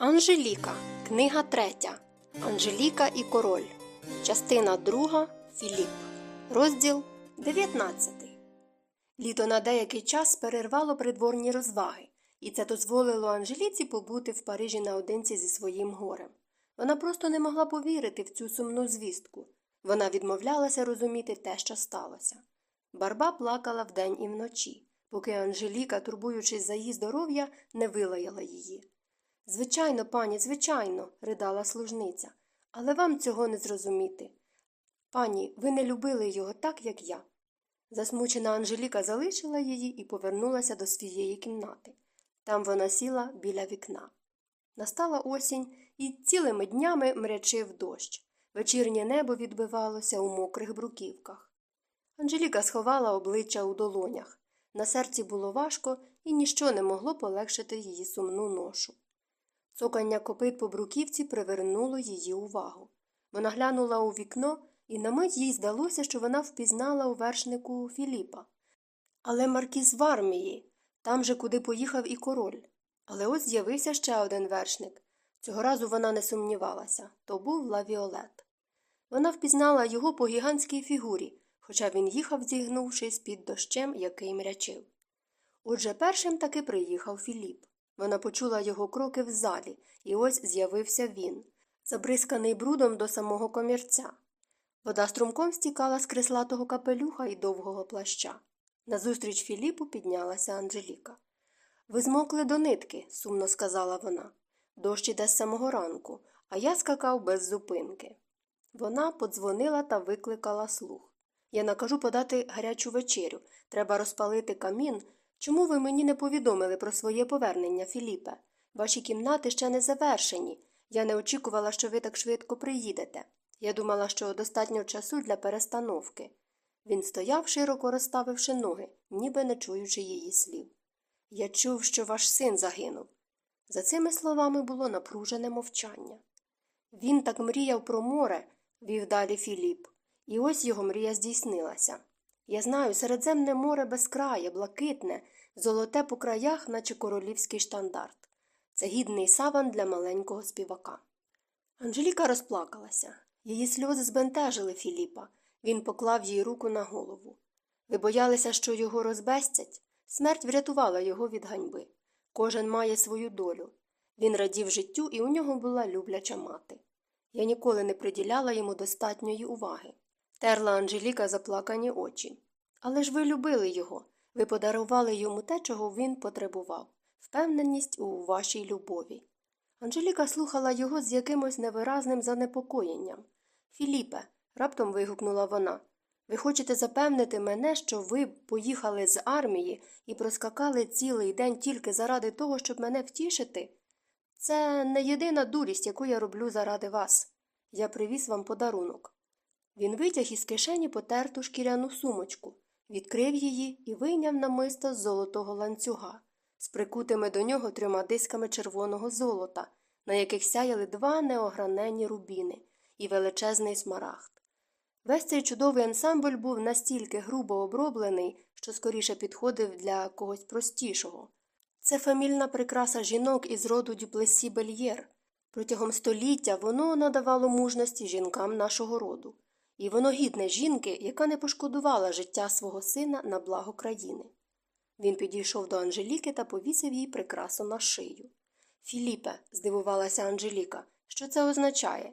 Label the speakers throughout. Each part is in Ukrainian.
Speaker 1: Анжеліка. Книга третя. Анжеліка і король. Частина друга. Філіп. Розділ 19. Літо на деякий час перервало придворні розваги, і це дозволило Анжеліці побути в Парижі наодинці зі своїм горем. Вона просто не могла повірити в цю сумну звістку. Вона відмовлялася розуміти те, що сталося. Барба плакала вдень і вночі, поки Анжеліка, турбуючись за її здоров'я, не вилаяла її. Звичайно, пані, звичайно, ридала служниця, але вам цього не зрозуміти. Пані, ви не любили його так, як я. Засмучена Анжеліка залишила її і повернулася до своєї кімнати. Там вона сіла біля вікна. Настала осінь і цілими днями мрячив дощ. Вечірнє небо відбивалося у мокрих бруківках. Анжеліка сховала обличчя у долонях. На серці було важко, і ніщо не могло полегшити її сумну ношу. Цокання копит по бруківці привернуло її увагу. Вона глянула у вікно, і на мить їй здалося, що вона впізнала у вершнику Філіпа. Але маркіз в армії, там же, куди поїхав і король. Але ось з'явився ще один вершник. Цього разу вона не сумнівалася то був Лавіолет. Вона впізнала його по гігантській фігурі, хоча він їхав, зігнувшись під дощем, який мрячив. Отже, першим таки приїхав Філіп. Вона почула його кроки в залі, і ось з'явився він, забризканий брудом до самого комірця. Вода струмком стікала з креслатого капелюха і довгого плаща. Назустріч Філіпу піднялася Анжеліка. Ви змокли до нитки, сумно сказала вона. Дощ іде з самого ранку, а я скакав без зупинки. Вона подзвонила та викликала слух. Я накажу подати гарячу вечерю. Треба розпалити камін. Чому ви мені не повідомили про своє повернення, Філіпе? Ваші кімнати ще не завершені. Я не очікувала, що ви так швидко приїдете. Я думала, що достатньо часу для перестановки. Він стояв, широко розставивши ноги, ніби не чуючи її слів. Я чув, що ваш син загинув. За цими словами було напружене мовчання. Він так мріяв про море, вів далі Філіп, і ось його мрія здійснилася. Я знаю, Середземне море безкрає, блакитне, золоте по краях, наче королівський штандарт. Це гідний саван для маленького співака. Анжеліка розплакалася. Її сльози збентежили Філіпа. Він поклав їй руку на голову. Ви боялися, що його розбестять? Смерть врятувала його від ганьби. Кожен має свою долю. Він радів життю, і у нього була любляча мати. Я ніколи не приділяла йому достатньої уваги. Терла Анжеліка заплакані очі. Але ж ви любили його. Ви подарували йому те, чого він потребував впевненість у вашій любові. Анжеліка слухала його з якимось невиразним занепокоєнням. Філіпе, раптом вигукнула вона, ви хочете запевнити мене, що ви поїхали з армії і проскакали цілий день тільки заради того, щоб мене втішити? Це не єдина дурість, яку я роблю заради вас. Я привіз вам подарунок. Він витяг із кишені потерту шкіряну сумочку, відкрив її і вийняв намисто з золотого ланцюга, з прикутими до нього трьома дисками червоного золота, на яких сяяли два неогранені рубіни і величезний смарагд. Весь цей чудовий ансамбль був настільки грубо оброблений, що скоріше підходив для когось простішого. Це фамільна прикраса жінок із роду дюплесі бельєр. Протягом століття воно надавало мужності жінкам нашого роду, і воно гідне жінки, яка не пошкодувала життя свого сина на благо країни. Він підійшов до Анжеліки та повісив їй прикрасу на шию. Філіпе, здивувалася Анжеліка, що це означає?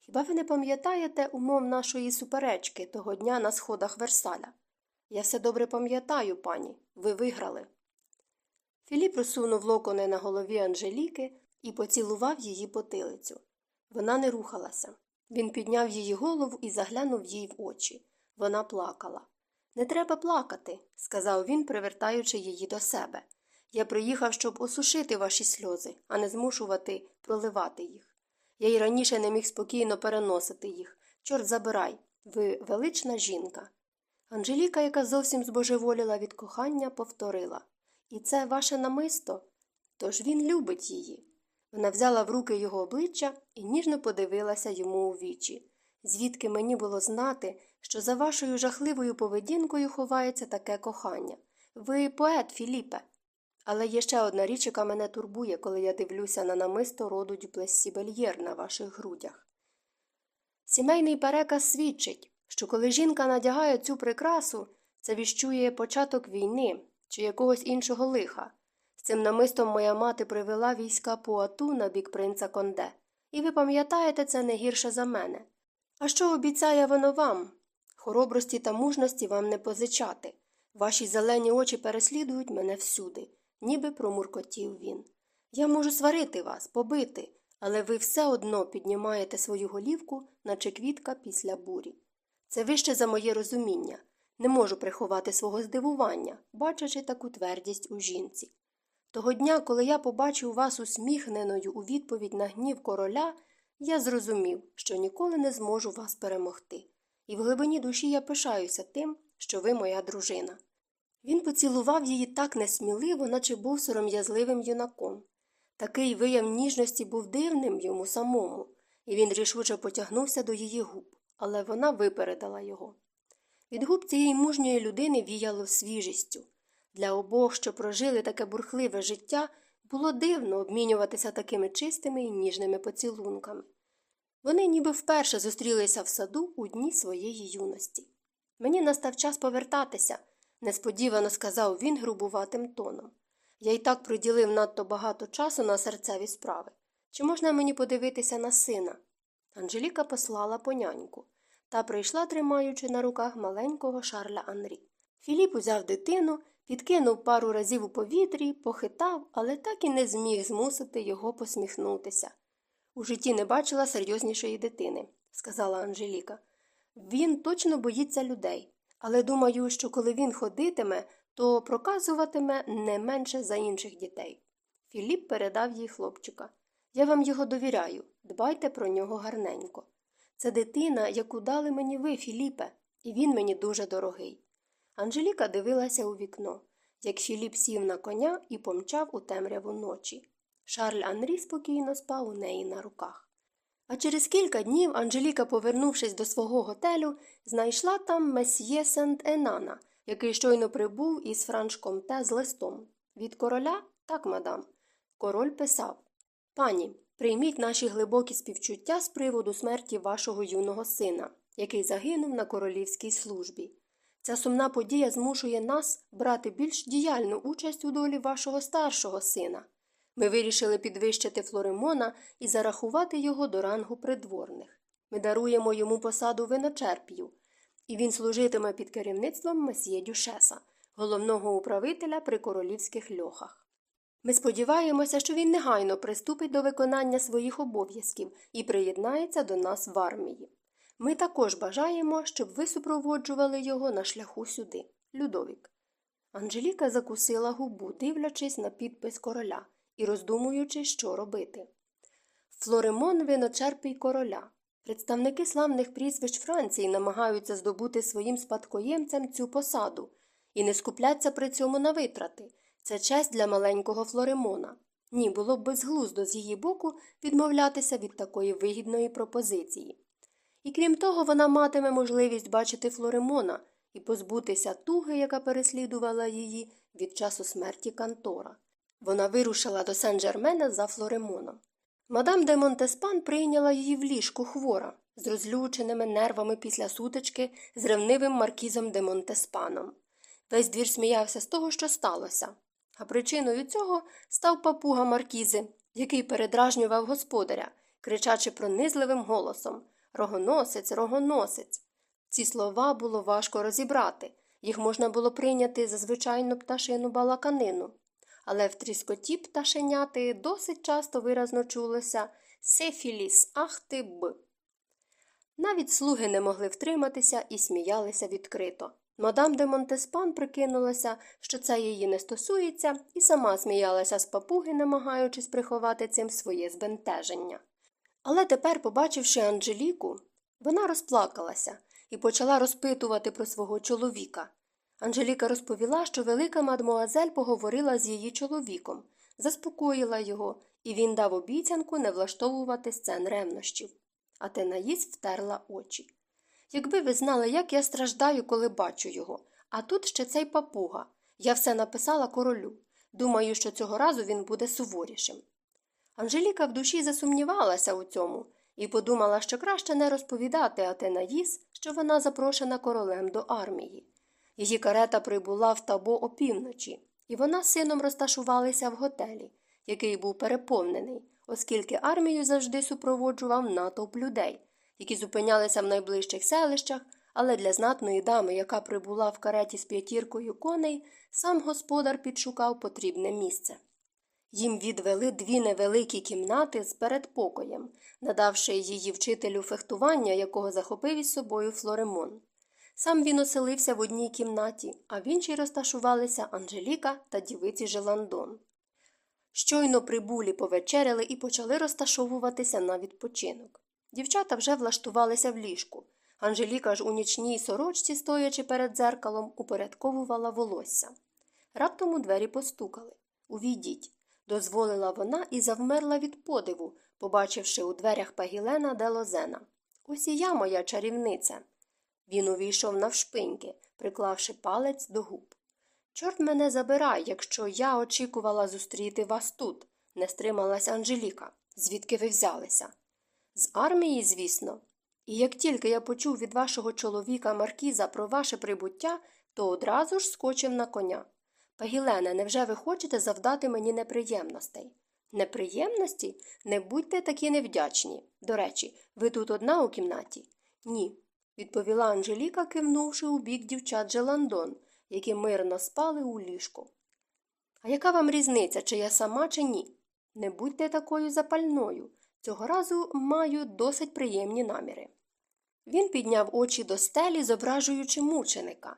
Speaker 1: Хіба ви не пам'ятаєте умов нашої суперечки того дня на сходах Версаля? Я все добре пам'ятаю, пані, ви виграли. Філіп розсунув локони на голові Анжеліки і поцілував її потилицю. Вона не рухалася. Він підняв її голову і заглянув їй в очі. Вона плакала. Не треба плакати, сказав він, привертаючи її до себе. Я приїхав, щоб осушити ваші сльози, а не змушувати проливати їх. Я й раніше не міг спокійно переносити їх. Чорт забирай, ви велична жінка. Анжеліка, яка зовсім збожеволіла від кохання, повторила І це ваше намисто? Тож він любить її. Вона взяла в руки його обличчя і ніжно подивилася йому у вічі. Звідки мені було знати, що за вашою жахливою поведінкою ховається таке кохання? Ви поет, Філіпе. Але є ще одна річ, яка мене турбує, коли я дивлюся на намисто роду Дюплессі Бельєр на ваших грудях. Сімейний переказ свідчить, що коли жінка надягає цю прикрасу, це віщує початок війни чи якогось іншого лиха. Цим намистом моя мати привела війська Пуату на бік принца Конде, і ви пам'ятаєте це не гірше за мене. А що обіцяє воно вам? Хоробрості та мужності вам не позичати. Ваші зелені очі переслідують мене всюди, ніби промуркотів він. Я можу сварити вас, побити, але ви все одно піднімаєте свою голівку, наче квітка після бурі. Це вище за моє розуміння. Не можу приховати свого здивування, бачачи таку твердість у жінці. Того дня, коли я побачив вас усміхненою у відповідь на гнів короля, я зрозумів, що ніколи не зможу вас перемогти, і в глибині душі я пишаюся тим, що ви моя дружина. Він поцілував її так несміливо, наче був сором'язливим юнаком. Такий вияв ніжності був дивним йому самому, і він рішуче потягнувся до її губ, але вона випередила його. Від губ цієї мужньої людини віяло свіжістю. Для обох, що прожили таке бурхливе життя, було дивно обмінюватися такими чистими і ніжними поцілунками. Вони ніби вперше зустрілися в саду у дні своєї юності. Мені настав час повертатися, несподівано сказав він грубуватим тоном. Я й так приділив надто багато часу на серцеві справи. Чи можна мені подивитися на сина? Анжеліка послала поняньку та прийшла, тримаючи на руках маленького Шарля Анрі. Філіп узяв дитину, підкинув пару разів у повітрі, похитав, але так і не зміг змусити його посміхнутися. У житті не бачила серйознішої дитини, сказала Анжеліка. Він точно боїться людей, але думаю, що коли він ходитиме, то проказуватиме не менше за інших дітей. Філіп передав їй хлопчика. Я вам його довіряю, дбайте про нього гарненько. Це дитина, яку дали мені ви, Філіпе, і він мені дуже дорогий. Анжеліка дивилася у вікно, як Філіп сів на коня і помчав у темряву ночі. Шарль Анрі спокійно спав у неї на руках. А через кілька днів Анжеліка, повернувшись до свого готелю, знайшла там месьє Сент Енана, який щойно прибув із Франшкомте з листом. Від короля так, мадам. Король писав Пані, прийміть наші глибокі співчуття з приводу смерті вашого юного сина, який загинув на королівській службі. Ця сумна подія змушує нас брати більш діяльну участь у долі вашого старшого сина. Ми вирішили підвищити Флоремона і зарахувати його до рангу придворних. Ми даруємо йому посаду виночерп'ю, і він служитиме під керівництвом месьє Дюшеса, головного управителя при королівських льохах. Ми сподіваємося, що він негайно приступить до виконання своїх обов'язків і приєднається до нас в армії. Ми також бажаємо, щоб ви супроводжували його на шляху сюди, Людовік. Анжеліка закусила губу, дивлячись на підпис короля і роздумуючи, що робити. Флоремон виночерпий короля. Представники славних прізвищ Франції намагаються здобути своїм спадкоємцям цю посаду і не скупляться при цьому на витрати. Це честь для маленького Флоремона. Ні, було б безглуздо з її боку відмовлятися від такої вигідної пропозиції. І крім того, вона матиме можливість бачити Флоремона і позбутися туги, яка переслідувала її від часу смерті Кантора. Вона вирушила до Сен-Жермена за Флоремоном. Мадам де Монтеспан прийняла її в ліжку хвора, з розлюченими нервами після сутички з ревнивим маркізом де Монтеспаном. Весь двір сміявся з того, що сталося. А причиною цього став папуга Маркізи, який передражнював господаря, кричачи пронизливим голосом Рогоносець, рогоносець. Ці слова було важко розібрати, їх можна було прийняти за звичайну пташину балаканину. Але в тріскоті пташеняти досить часто виразно чулося Сефіліс, ах ти б. Навіть слуги не могли втриматися і сміялися відкрито. Мадам де Монтеспан прикинулася, що це її не стосується, і сама сміялася з папуги, намагаючись приховати цим своє збентеження. Але тепер, побачивши Анжеліку, вона розплакалася і почала розпитувати про свого чоловіка. Анжеліка розповіла, що велика мадмуазель поговорила з її чоловіком, заспокоїла його, і він дав обіцянку не влаштовувати сцен ревнощів. А Тенаїс втерла очі. Якби ви знали, як я страждаю, коли бачу його, а тут ще цей папуга. Я все написала королю. Думаю, що цього разу він буде суворішим. Анжеліка в душі засумнівалася у цьому і подумала, що краще не розповідати Атенаїс, що вона запрошена королем до армії. Її карета прибула в табо опівночі, і вона з сином розташувалися в готелі, який був переповнений, оскільки армію завжди супроводжував натовп людей, які зупинялися в найближчих селищах, але для знатної дами, яка прибула в кареті з п'ятіркою коней, сам господар підшукав потрібне місце. Їм відвели дві невеликі кімнати з передпокоєм, надавши її вчителю фехтування, якого захопив із собою Флоремон. Сам він оселився в одній кімнаті, а в іншій розташувалися Анжеліка та дівиці Желандон. Щойно прибулі повечеряли і почали розташовуватися на відпочинок. Дівчата вже влаштувалися в ліжку. Анжеліка ж у нічній сорочці, стоячи перед дзеркалом, упорядковувала волосся. Раптом у двері постукали. Увійдіть, дозволила вона і завмерла від подиву, побачивши у дверях Пагілена де Лозена. Ось і я, моя чарівниця. Він увійшов навшпиньки, приклавши палець до губ. Чорт мене забирай, якщо я очікувала зустріти вас тут, не стрималась Анжеліка. Звідки ви взялися? З армії, звісно. І як тільки я почув від вашого чоловіка Маркіза про ваше прибуття, то одразу ж скочив на коня. Пагілене, невже ви хочете завдати мені неприємностей? Неприємності? Не будьте такі невдячні. До речі, ви тут одна у кімнаті? Ні, відповіла Анжеліка, кивнувши у бік дівчат Желандон, які мирно спали у ліжку. А яка вам різниця, чи я сама, чи ні? Не будьте такою запальною. Цього разу маю досить приємні наміри. Він підняв очі до стелі, зображуючи мученика.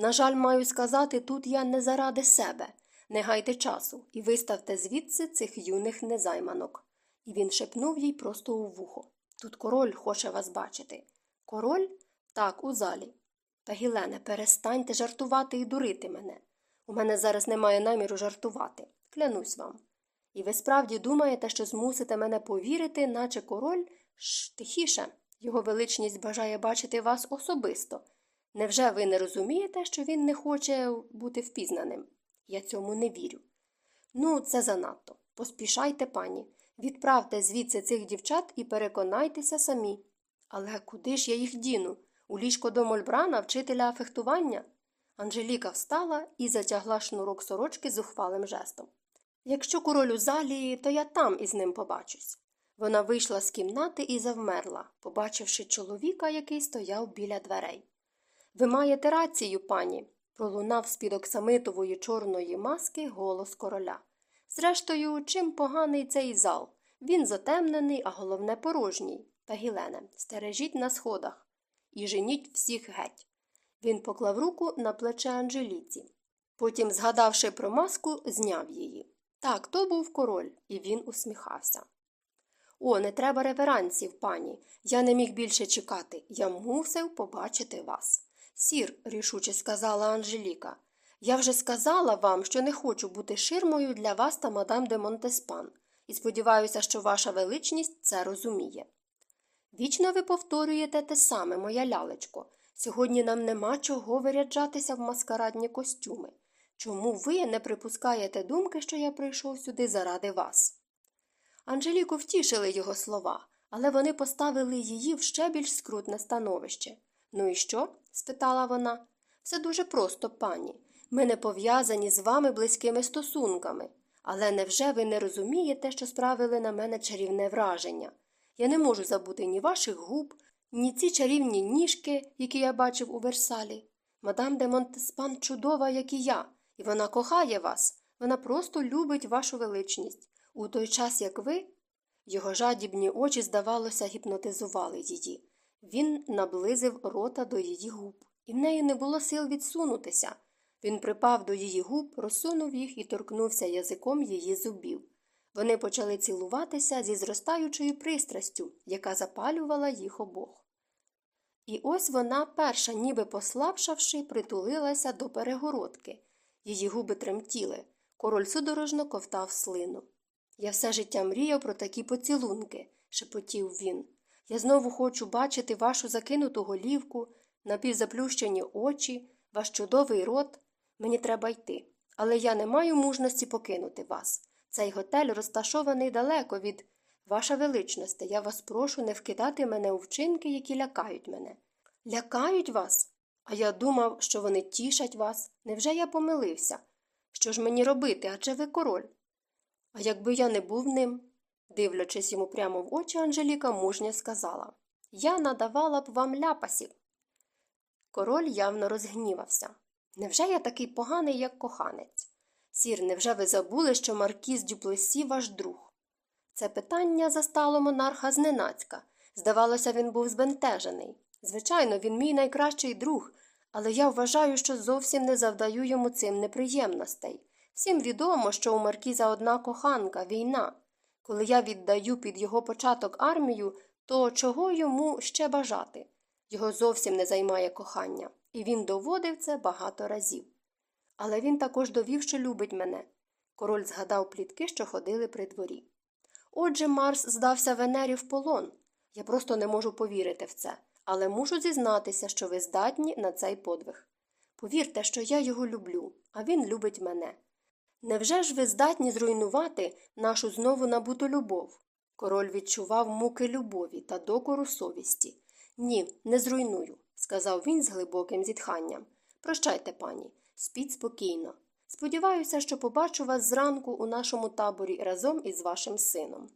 Speaker 1: На жаль, маю сказати, тут я не заради себе. Не гайте часу і виставте звідси цих юних незайманок. І він шепнув їй просто у вухо. Тут король хоче вас бачити. Король? Так, у залі. Та, перестаньте жартувати і дурити мене. У мене зараз немає наміру жартувати. Клянусь вам. І ви справді думаєте, що змусите мене повірити, наче король Ш, тихіше, його величність бажає бачити вас особисто. Невже ви не розумієте, що він не хоче бути впізнаним? Я цьому не вірю. Ну, це занадто. Поспішайте, пані, відправте звідси цих дівчат і переконайтеся самі. Але куди ж я їх діну? У ліжко до Мольбрана, вчителя фехтування? Анжеліка встала і затягла шнурок сорочки зухвалим жестом. Якщо король у залі, то я там із ним побачусь. Вона вийшла з кімнати і завмерла, побачивши чоловіка, який стояв біля дверей. Ви маєте рацію, пані, пролунав з під оксамитової чорної маски голос короля. Зрештою, чим поганий цей зал? Він затемнений, а головне порожній. Та Гілене, стережіть на сходах і женіть всіх геть. Він поклав руку на плече Анжеліці. Потім, згадавши про маску, зняв її. Так, то був король, і він усміхався. О, не треба реверансів, пані. Я не міг більше чекати. Я мусив побачити вас. Сір, рішуче сказала Анжеліка. Я вже сказала вам, що не хочу бути ширмою для вас та мадам де Монтеспан, і сподіваюся, що ваша величність це розуміє. Вічно ви повторюєте те саме, моя лялечко. Сьогодні нам нема чого виряджатися в маскарадні костюми. Чому ви не припускаєте думки, що я прийшов сюди заради вас? Анжеліку втішили його слова, але вони поставили її в ще більш скрутне становище. Ну і що? спитала вона. Все дуже просто, пані. Ми не пов'язані з вами близькими стосунками. Але невже ви не розумієте, що справили на мене чарівне враження? Я не можу забути ні ваших губ, ні ці чарівні ніжки, які я бачив у Версалі. Мадам де Монтеспан чудова, як і я, і вона кохає вас. Вона просто любить вашу величність. У той час, як ви. Його жадібні очі, здавалося, гіпнотизували її. Він наблизив рота до її губ, і в неї не було сил відсунутися. Він припав до її губ, розсунув їх і торкнувся язиком її зубів. Вони почали цілуватися зі зростаючою пристрастю, яка запалювала їх обох. І ось вона, перша, ніби послабшавши, притулилася до перегородки. Її губи тремтіли. Король судорожно ковтав слину. Я все життя мріяв про такі поцілунки, шепотів він. Я знову хочу бачити вашу закинуту голівку, напівзаплющені очі, ваш чудовий рот. Мені треба йти. але я не маю мужності покинути вас. Цей готель розташований далеко від. Ваша величність, я вас прошу не вкидати мене у вчинки, які лякають мене. Лякають вас? А я думав, що вони тішать вас. Невже я помилився? Що ж мені робити, адже ви король? А якби я не був ним, дивлячись йому прямо в очі, Анжеліка мужньо сказала Я надавала б вам ляпасів. Король явно розгнівався. Невже я такий поганий, як коханець? Сір, невже ви забули, що маркіз Дюплесі ваш друг? Це питання застало монарха зненацька. Здавалося, він був збентежений. Звичайно, він мій найкращий друг, але я вважаю, що зовсім не завдаю йому цим неприємностей. Всім відомо, що у маркіза одна коханка війна. Коли я віддаю під його початок армію, то чого йому ще бажати? Його зовсім не займає кохання, і він доводив це багато разів. Але він також довів, що любить мене. Король згадав плітки, що ходили при дворі. Отже, Марс здався Венері в полон. Я просто не можу повірити в це, але мушу зізнатися, що ви здатні на цей подвиг. Повірте, що я його люблю, а він любить мене. Невже ж ви здатні зруйнувати нашу знову набуту любов? Король відчував муки любові та докору совісті. Ні, не зруйную, сказав він з глибоким зітханням. Прощайте, пані, спіть спокійно. Сподіваюся, що побачу вас зранку у нашому таборі разом із вашим сином.